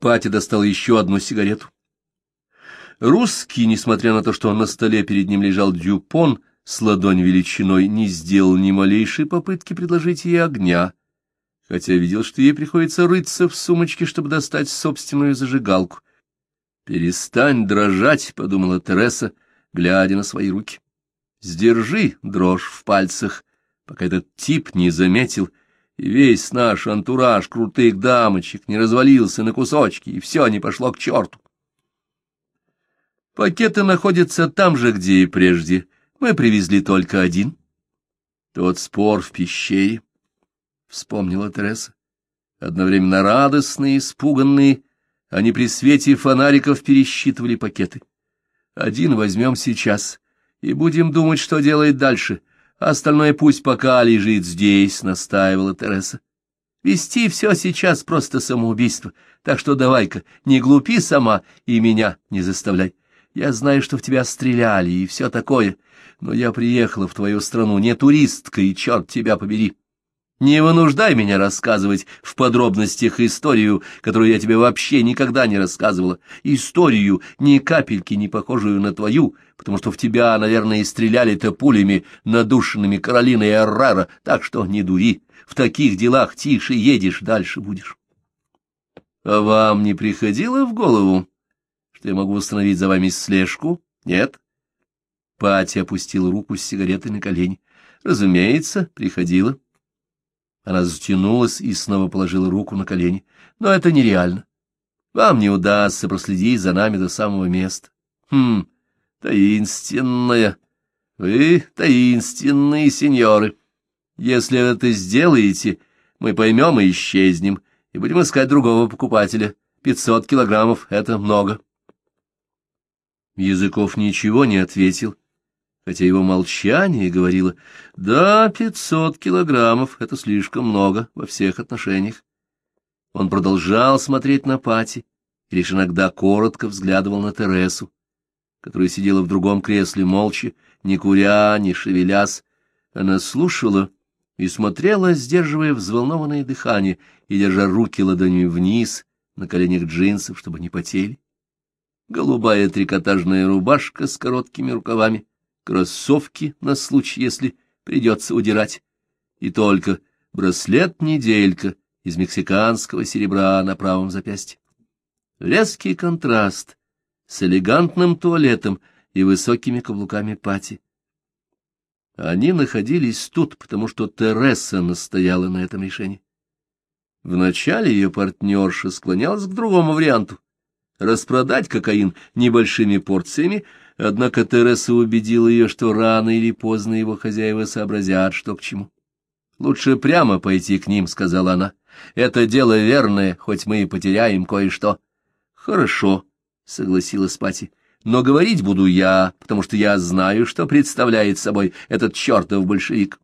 Патя достал еще одну сигарету. Русский, несмотря на то, что на столе перед ним лежал дюпон с ладонь величиной, не сделал ни малейшей попытки предложить ей огня, хотя видел, что ей приходится рыться в сумочке, чтобы достать собственную зажигалку. «Перестань дрожать», — подумала Тереса, глядя на свои руки. «Сдержи дрожь в пальцах, пока этот тип не заметил, и весь наш антураж крутых дамочек не развалился на кусочки, и все не пошло к черту. Пакеты находятся там же, где и прежде. Мы привезли только один. Тот спор в пещере, — вспомнила Тереса. Одновременно радостные, испуганные, они при свете фонариков пересчитывали пакеты. Один возьмем сейчас и будем думать, что делать дальше. Остальное пусть пока лежит здесь, — настаивала Тереса. Вести все сейчас просто самоубийство, так что давай-ка, не глупи сама и меня не заставляй. Я знаю, что в тебя стреляли и все такое, но я приехала в твою страну не туристка, и черт тебя побери. Не вынуждай меня рассказывать в подробностях историю, которую я тебе вообще никогда не рассказывала, историю, ни капельки не похожую на твою, потому что в тебя, наверное, и стреляли-то пулями, надушенными Каролиной Эррера, так что не дури, в таких делах тише едешь, дальше будешь. А вам не приходило в голову, что я могу установить за вами слежку? Нет? Пати опустил руку с сигаретой на колени. Разумеется, приходила. Она затянулась и снова положила руку на колени. Но это нереально. Вам не удастся проследить за нами до самого места. Хм, таинственная. Вы таинственные сеньоры. Если это сделаете, мы поймем и исчезнем, и будем искать другого покупателя. Пятьсот килограммов — это много. Языков ничего не ответил, хотя его молчание говорило, да, пятьсот килограммов — это слишком много во всех отношениях. Он продолжал смотреть на Пати и лишь иногда коротко взглядывал на Тересу, которая сидела в другом кресле молча, не куря, не шевелясь. Она слушала и смотрела, сдерживая взволнованное дыхание и держа руки ладонью вниз на коленях джинсов, чтобы не потели голубая трикотажная рубашка с короткими рукавами, кроссовки на случай, если придется удирать, и только браслет-неделька из мексиканского серебра на правом запястье. Резкий контраст с элегантным туалетом и высокими каблуками пати. Они находились тут, потому что Тереса настояла на этом решении. Вначале ее партнерша склонялась к другому варианту — распродать кокаин небольшими порциями, однако Тереса убедила ее, что рано или поздно его хозяева сообразят, что к чему. «Лучше прямо пойти к ним», — сказала она. «Это дело верное, хоть мы и потеряем кое-что». «Хорошо», — согласилась Пати. «Но говорить буду я, потому что я знаю, что представляет собой этот чертов большевик».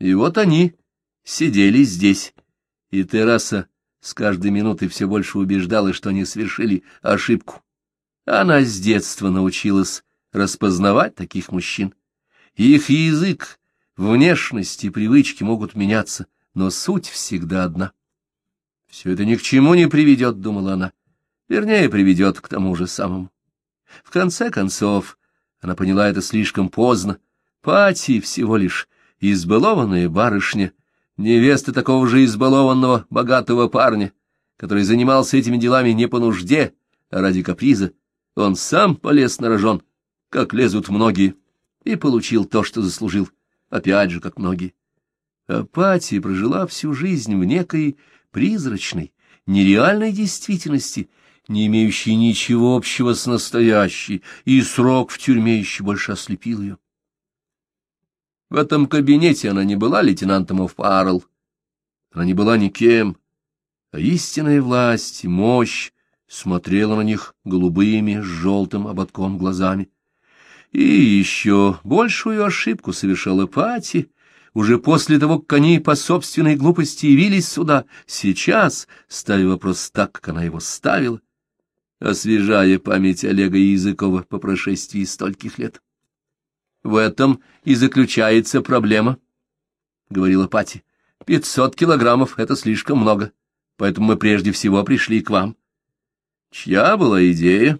И вот они сидели здесь, и Терраса с каждой минутой все больше убеждалась, что они совершили ошибку. Она с детства научилась распознавать таких мужчин. Их язык, внешность и привычки могут меняться, но суть всегда одна. Все это ни к чему не приведет, — думала она, — вернее, приведет к тому же самому. В конце концов, она поняла это слишком поздно. Пати всего лишь избалованная барышня, невеста такого же избалованного богатого парня, который занимался этими делами не по нужде, а ради каприза. Он сам полез на рожон, как лезут многие, и получил то, что заслужил, опять же, как многие. Апатия прожила всю жизнь в некой призрачной, нереальной действительности, не имеющей ничего общего с настоящей, и срок в тюрьме еще больше ослепил ее. В этом кабинете она не была лейтенантом О'Фаррелл. Она не была никем, а истинная власть и мощь смотрела на них голубыми с желтым ободком глазами. И еще большую ошибку совершала Пати, уже после того, как они по собственной глупости явились сюда, сейчас, ставя вопрос так, как она его ставила, освежая память Олега Языкова по прошествии стольких лет. В этом и заключается проблема, — говорила Пати. Пятьсот килограммов — это слишком много. поэтому мы прежде всего пришли к вам. Чья была идея?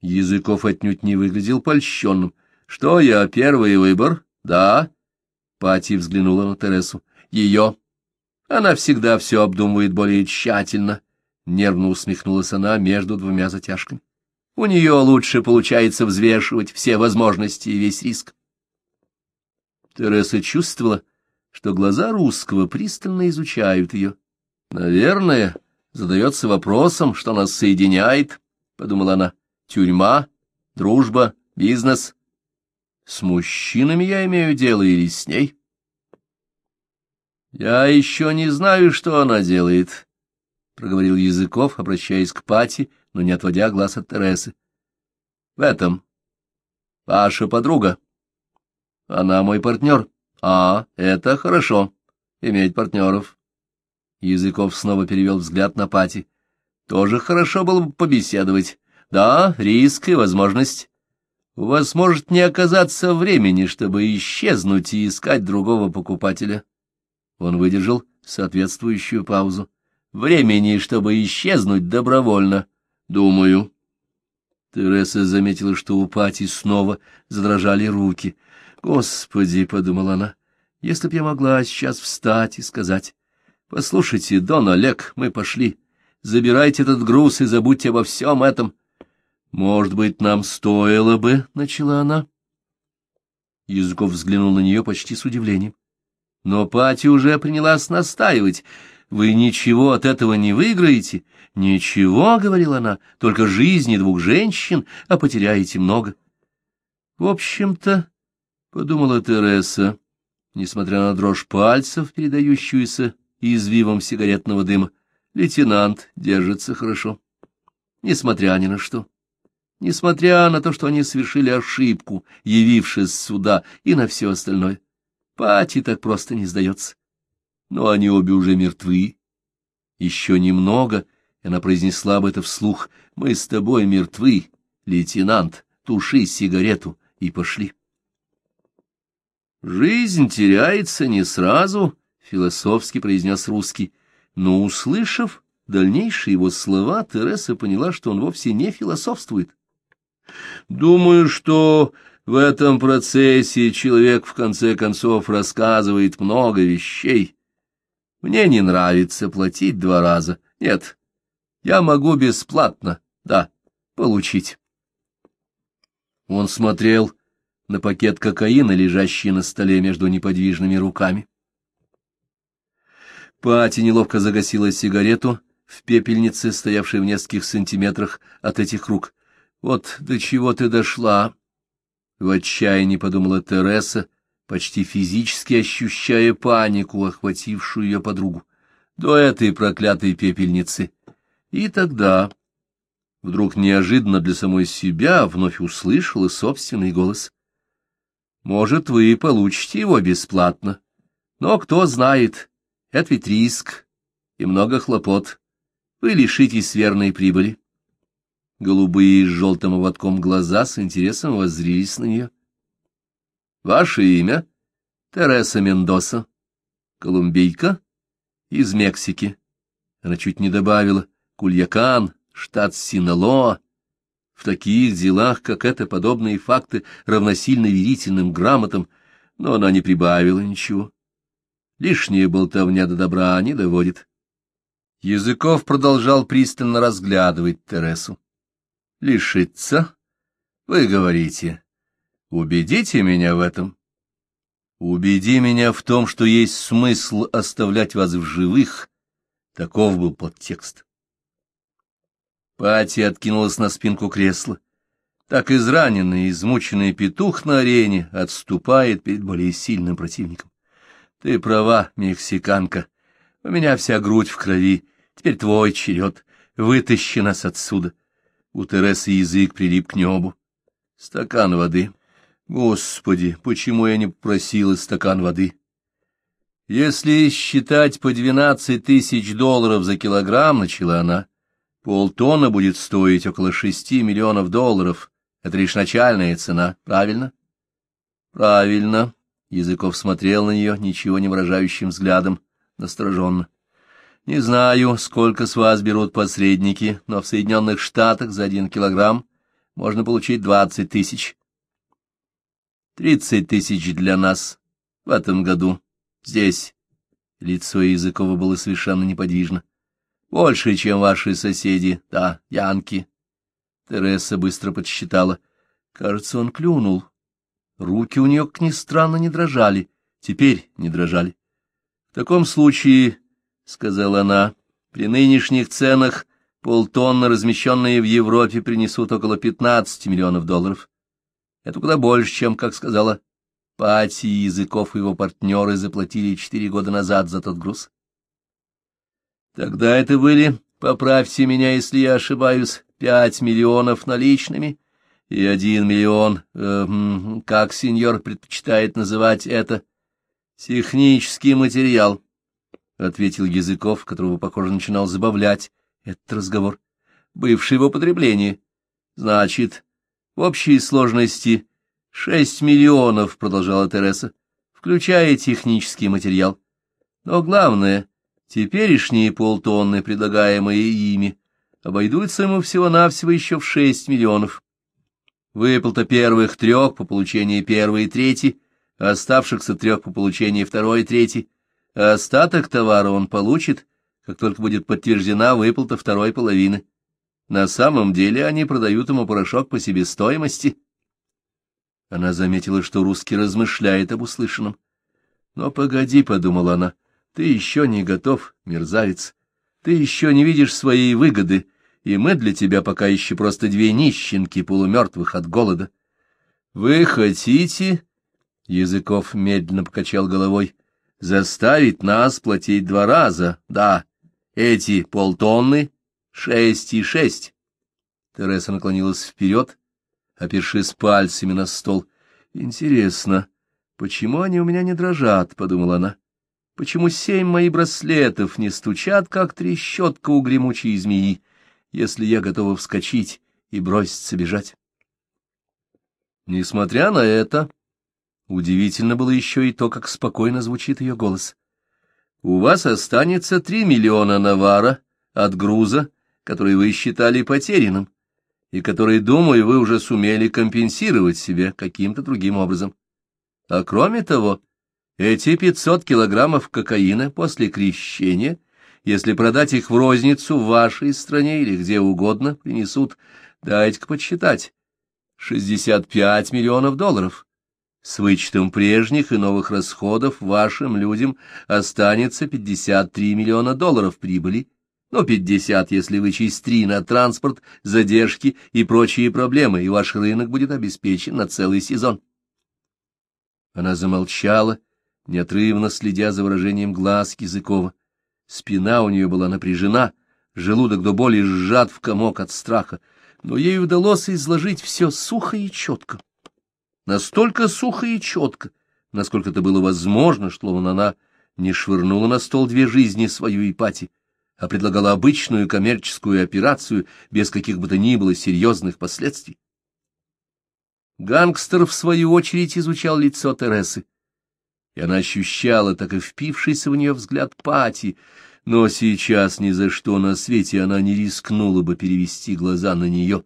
Языков отнюдь не выглядел польщенным. Что я, первый выбор? Да. Пати взглянула на Тересу. Ее. Она всегда все обдумывает более тщательно. Нервно усмехнулась она между двумя затяжками. У нее лучше получается взвешивать все возможности и весь риск. Тереса чувствовала, что глаза русского пристально изучают ее. Наверное, задается вопросом, что нас соединяет, — подумала она. Тюрьма, дружба, бизнес. С мужчинами я имею дело или с ней? Я еще не знаю, что она делает, — проговорил Языков, обращаясь к Пати, но не отводя глаз от Тересы. — В этом. Ваша подруга. Она мой партнер. А, это хорошо, иметь партнеров. Языков снова перевел взгляд на Пати. Тоже хорошо было бы побеседовать. Да, риск и возможность. У вас может не оказаться времени, чтобы исчезнуть и искать другого покупателя. Он выдержал соответствующую паузу. Времени, чтобы исчезнуть добровольно, думаю. Тереса заметила, что у Пати снова задрожали руки. «Господи!» — подумала она. «Если б я могла сейчас встать и сказать, «Послушайте, Дон Олег, мы пошли. Забирайте этот груз и забудьте обо всем этом». «Может быть, нам стоило бы...» — начала она. Языков взглянул на нее почти с удивлением. Но Пати уже принялась настаивать. «Вы ничего от этого не выиграете?» «Ничего», — говорила она, — «только жизни двух женщин, а потеряете много». «В общем-то...» — подумала Тереса, несмотря на дрожь пальцев, передающуюся извивом сигаретного дыма, лейтенант держится хорошо, несмотря ни на что несмотря на то, что они совершили ошибку, явившись сюда, и на все остальное. Пати так просто не сдается. Но они обе уже мертвы. Еще немного, и она произнесла бы это вслух, «Мы с тобой мертвы, лейтенант, туши сигарету», и пошли. «Жизнь теряется не сразу», — философски произнес русский, но, услышав дальнейшие его слова, Тереса поняла, что он вовсе не философствует. Думаю, что в этом процессе человек в конце концов рассказывает много вещей. Мне не нравится платить два раза. Нет, я могу бесплатно, да, получить. Он смотрел на пакет кокаина, лежащий на столе между неподвижными руками. Пати неловко загасила сигарету в пепельнице, стоявшей в нескольких сантиметрах от этих рук. Вот до чего ты дошла, — в отчаянии подумала Тереса, почти физически ощущая панику, охватившую ее подругу, до этой проклятой пепельницы. И тогда, вдруг неожиданно для самой себя, вновь услышала собственный голос. «Может, вы получите его бесплатно, но кто знает, это ведь риск и много хлопот. Вы лишитесь верной прибыли». Голубые с желтым ободком глаза с интересом воззрились на нее. — Ваше имя? — Тереса Мендоса. — Колумбийка? — Из Мексики. Она чуть не добавила. — Кульякан, штат Синалоа. В таких делах, как это, подобные факты равносильны верительным грамотам, но она не прибавила ничего. Лишняя болтовня до добра не доводит. Языков продолжал пристально разглядывать Тересу лишиться? Вы говорите. Убедите меня в этом. Убеди меня в том, что есть смысл оставлять вас в живых. Таков был подтекст. Пати откинулась на спинку кресла. Так израненный, измученный петух на арене отступает перед более сильным противником. Ты права, мексиканка. У меня вся грудь в крови. Теперь твой черед. Вытащи нас отсюда. У Тересы язык прилип к небу. Стакан воды. Господи, почему я не попросила стакан воды? Если считать по двенадцать тысяч долларов за килограмм, начала она, полтонна будет стоить около шести миллионов долларов. Это лишь начальная цена, правильно? Правильно. Языков смотрел на нее ничего не выражающим взглядом, настороженно. Не знаю, сколько с вас берут посредники, но в Соединенных Штатах за один килограмм можно получить двадцать тысяч. Тридцать тысяч для нас в этом году. Здесь. Лицо Языкова было совершенно неподвижно. Больше, чем ваши соседи, да, янки. Тереса быстро подсчитала. Кажется, он клюнул. Руки у нее, как ни странно, не дрожали. Теперь не дрожали. — В таком случае, — сказала она, — при нынешних ценах полтонны, размещенные в Европе, принесут около пятнадцати миллионов долларов. Это куда больше, чем, как сказала Пати, Языков его партнеры заплатили четыре года назад за тот груз. Тогда это были, поправьте меня, если я ошибаюсь, пять миллионов наличными и один миллион, э, как сеньор предпочитает называть это, технический материал, — ответил Языков, которого, похоже, начинал забавлять этот разговор, бывший в употреблении. Значит, в общей сложности шесть миллионов, — продолжала Тереса, — включая технический материал. Но главное, теперешние полтонны, предлагаемые ими, обойдутся ему всего-навсего еще в шесть миллионов. Выплата первых трех по получении первой и третьей, оставшихся трех по получении второй и третьей, а остаток товара он получит, как только будет подтверждена выплата второй половины. На самом деле они продают ему порошок по себестоимости. Она заметила, что русский размышляет об услышанном. «Но погоди», — подумала она, — «ты еще не готов, мерзавец. Ты еще не видишь своей выгоды, и мы для тебя пока еще просто две нищенки, полумертвых от голода». «Вы хотите...» — Языков медленно покачал головой. «Заставить нас платить два раза, да. Эти полтонны Шесть и шесть. Тереса наклонилась вперед, опершись пальцами на стол. Интересно, почему они у меня не дрожат, — подумала она. Почему семь моих браслетов не стучат, как трещотка у гремучей змеи, если я готова вскочить и броситься бежать? Несмотря на это, удивительно было еще и то, как спокойно звучит ее голос. У вас останется три миллиона навара от груза, который вы считали потерянным, и который, думаю, вы уже сумели компенсировать себе каким-то другим образом. А кроме того, эти 500 килограммов кокаина после крещения, если продать их в розницу в вашей стране или где угодно, принесут, дайте-ка подсчитать, 65 миллионов долларов. С вычетом прежних и новых расходов вашим людям останется 53 миллиона долларов прибыли но пятьдесят, если вычесть три на транспорт, задержки и прочие проблемы, и ваш рынок будет обеспечен на целый сезон. Она замолчала, неотрывно следя за выражением глаз Языкова. Спина у нее была напряжена, желудок до боли сжат в комок от страха, но ей удалось изложить все сухо и четко. Настолько сухо и четко, насколько это было возможно, что она не швырнула на стол две жизни свою Ипати, а предлагала обычную коммерческую операцию без каких бы то ни было серьезных последствий. Гангстер, в свою очередь, изучал лицо Тересы, и она ощущала так и впившийся в нее взгляд Пати, но сейчас ни за что на свете она не рискнула бы перевести глаза на нее.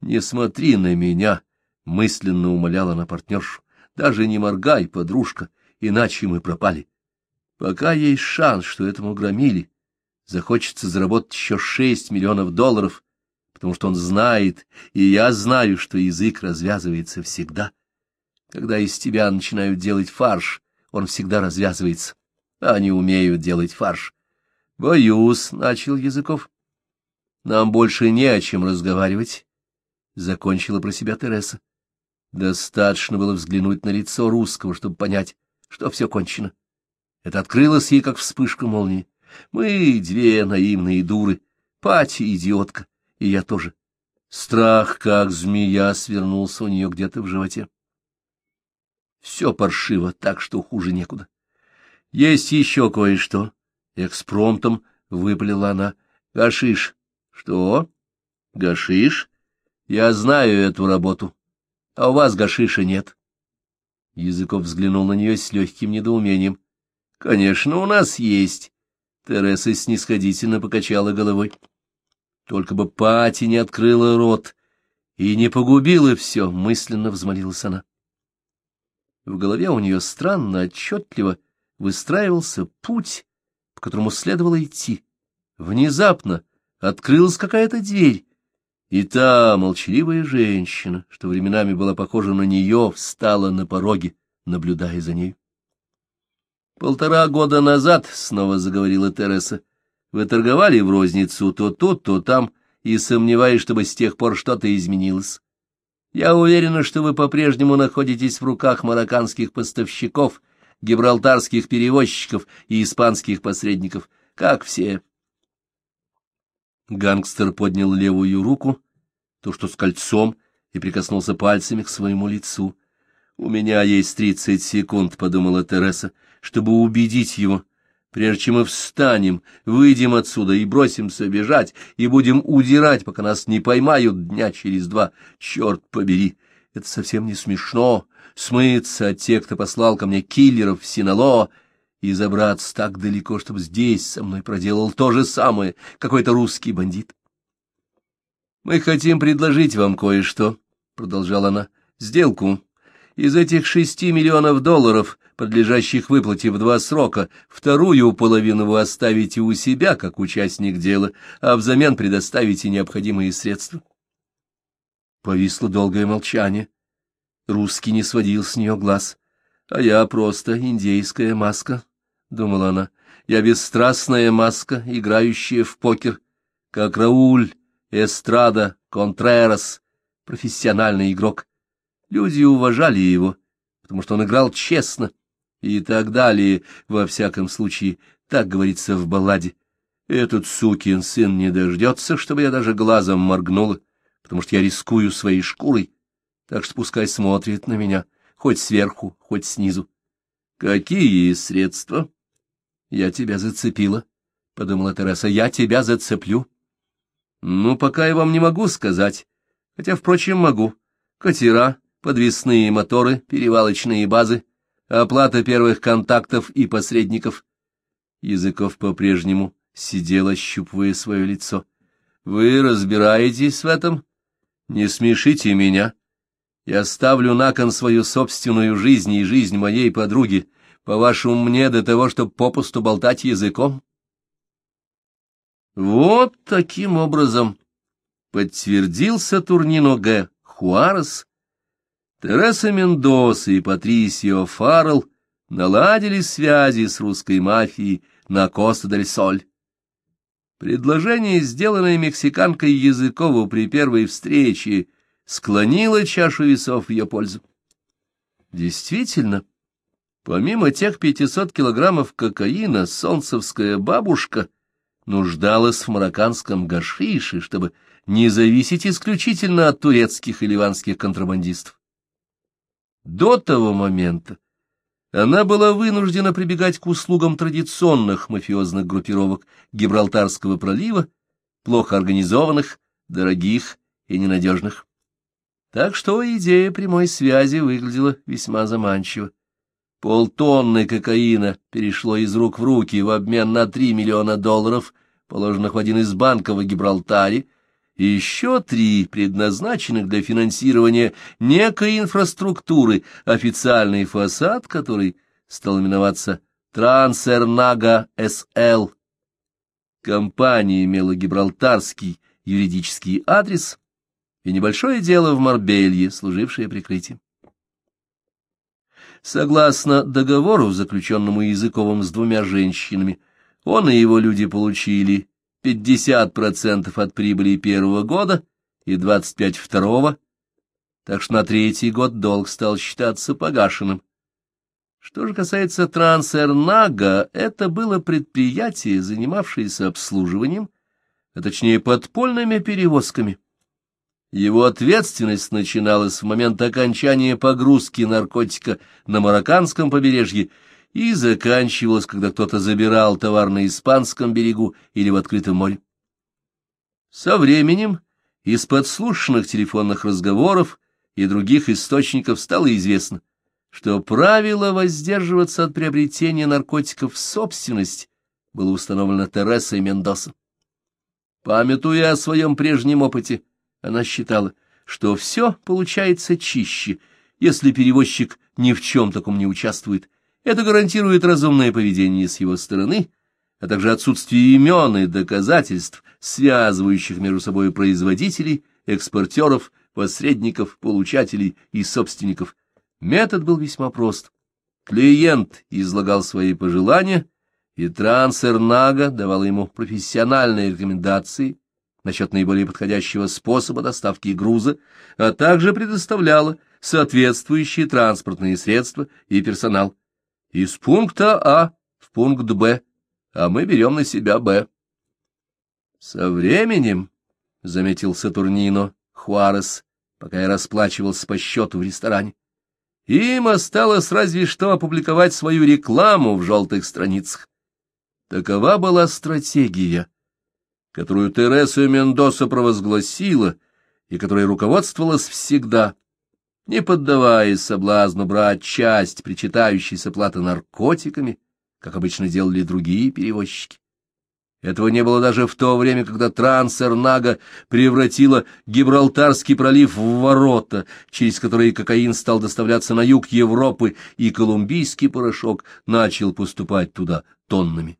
«Не смотри на меня!» — мысленно умоляла на партнершу. «Даже не моргай, подружка, иначе мы пропали. Пока есть шанс, что этому громили, захочется заработать еще шесть миллионов долларов, потому что он знает, и я знаю, что язык развязывается всегда. Когда из тебя начинают делать фарш, он всегда развязывается. Они умеют делать фарш. Боюсь, — начал Языков. Нам больше не о чем разговаривать, — закончила про себя Тереса. Достаточно было взглянуть на лицо русского, чтобы понять, что все кончено. Это открылось ей, как вспышка молнии. Мы две наивные дуры, Пати идиотка, и я тоже. Страх, как змея, свернулся у нее где-то в животе. Все паршиво, так что хуже некуда. Есть еще кое-что. Экспромтом выпалила она. Гашиш. Что? Гашиш? Я знаю эту работу. А у вас гашиша нет. Языков взглянул на нее с легким недоумением. Конечно, у нас есть. Тереса снисходительно покачала головой. Только бы Пати не открыла рот и не погубила все, мысленно взмолилась она. В голове у нее странно, отчетливо выстраивался путь, по которому следовало идти. Внезапно открылась какая-то дверь, и та молчаливая женщина, что временами была похожа на нее, встала на пороге, наблюдая за ней. Полтора года назад, — снова заговорила Тереса, — вы торговали в розницу то тут, то там, и сомневаюсь, чтобы с тех пор что-то изменилось. Я уверена, что вы по-прежнему находитесь в руках марокканских поставщиков, гибралтарских перевозчиков и испанских посредников, как все. Гангстер поднял левую руку, то, что с кольцом, и прикоснулся пальцами к своему лицу. «У меня есть тридцать секунд», — подумала Тереса, — «чтобы убедить его, прежде чем мы встанем, выйдем отсюда и бросимся бежать, и будем удирать, пока нас не поймают дня через два. Черт побери, это совсем не смешно, смыться от тех, кто послал ко мне киллеров в Синалоо, и забраться так далеко, чтобы здесь со мной проделал то же самое какой-то русский бандит. «Мы хотим предложить вам кое-что», — продолжала она, — «сделку». Из этих шести миллионов долларов, подлежащих выплате в два срока, вторую половину вы оставите у себя, как участник дела, а взамен предоставите необходимые средства. Повисло долгое молчание. Русский не сводил с нее глаз. А я просто индейская маска, — думала она. Я бесстрастная маска, играющая в покер, как Рауль, Эстрада, Контрерас, профессиональный игрок. Люди уважали его, потому что он играл честно, и так далее, во всяком случае, так говорится в балладе. Этот сукин сын не дождется, чтобы я даже глазом моргнула, потому что я рискую своей шкурой, так что пускай смотрит на меня, хоть сверху, хоть снизу. Какие средства? Я тебя зацепила, — подумала Тереса, — я тебя зацеплю. Ну, пока я вам не могу сказать, хотя, впрочем, могу. Катера, подвесные моторы, перевалочные базы, оплата первых контактов и посредников. Языков по-прежнему сидел, ощупывая свое лицо. — Вы разбираетесь в этом? Не смешите меня. Я ставлю на кон свою собственную жизнь и жизнь моей подруги. По-вашему, мне до того, чтобы попусту болтать языком? Вот таким образом подтвердился Турнино Г. Хуарес, Тереса Мендоса и Патрисио Фаррелл наладили связи с русской мафией на Коста-дель-Соль. Предложение, сделанное мексиканкой Языкову при первой встрече, склонило чашу весов в ее пользу. Действительно, помимо тех 500 килограммов кокаина, солнцевская бабушка нуждалась в марокканском гашише, чтобы не зависеть исключительно от турецких и ливанских контрабандистов. До того момента она была вынуждена прибегать к услугам традиционных мафиозных группировок Гибралтарского пролива, плохо организованных, дорогих и ненадежных. Так что идея прямой связи выглядела весьма заманчиво. Полтонны кокаина перешло из рук в руки в обмен на три миллиона долларов, положенных в один из банков в Гибралтаре, и еще три, предназначенных для финансирования некой инфраструктуры, официальный фасад который стал именоваться Трансернага СЛ. Компания имела гибралтарский юридический адрес и небольшое дело в Марбелье, служившее прикрытием. Согласно договору, заключенному Языковым с двумя женщинами, он и его люди получили 50% от прибыли первого года и 25% второго, так что на третий год долг стал считаться погашенным. Что же касается Трансернага, это было предприятие, занимавшееся обслуживанием, а точнее подпольными перевозками. Его ответственность начиналась в момент окончания погрузки наркотика на марокканском побережье и заканчивалась, когда кто-то забирал товар на испанском берегу или в открытом море. Со временем из подслушанных телефонных разговоров и других источников стало известно, что правило воздерживаться от приобретения наркотиков в собственность было установлено Тересой Мендоса. Памятуя о своем прежнем опыте, она считала, что все получается чище, если перевозчик ни в чем таком не участвует. Это гарантирует разумное поведение с его стороны, а также отсутствие имен и доказательств, связывающих между собой производителей, экспортеров, посредников, получателей и собственников. Метод был весьма прост. Клиент излагал свои пожелания, и трансер Нага давал ему профессиональные рекомендации насчет наиболее подходящего способа доставки груза, а также предоставляла соответствующие транспортные средства и персонал. Из пункта А в пункт Б, а мы берем на себя Б. Со временем, — заметил Сатурнино Хуарес, пока я расплачивался по счету в ресторане, им осталось разве что опубликовать свою рекламу в желтых страницах. Такова была стратегия, которую Тереса Мендоса провозгласила и которой руководствовалась всегда, не поддаваясь соблазну брать часть причитающейся платы наркотиками, как обычно делали другие перевозчики. Этого не было даже в то время, когда Трансернага превратила Гибралтарский пролив в ворота, через которые кокаин стал доставляться на юг Европы, и колумбийский порошок начал поступать туда тоннами.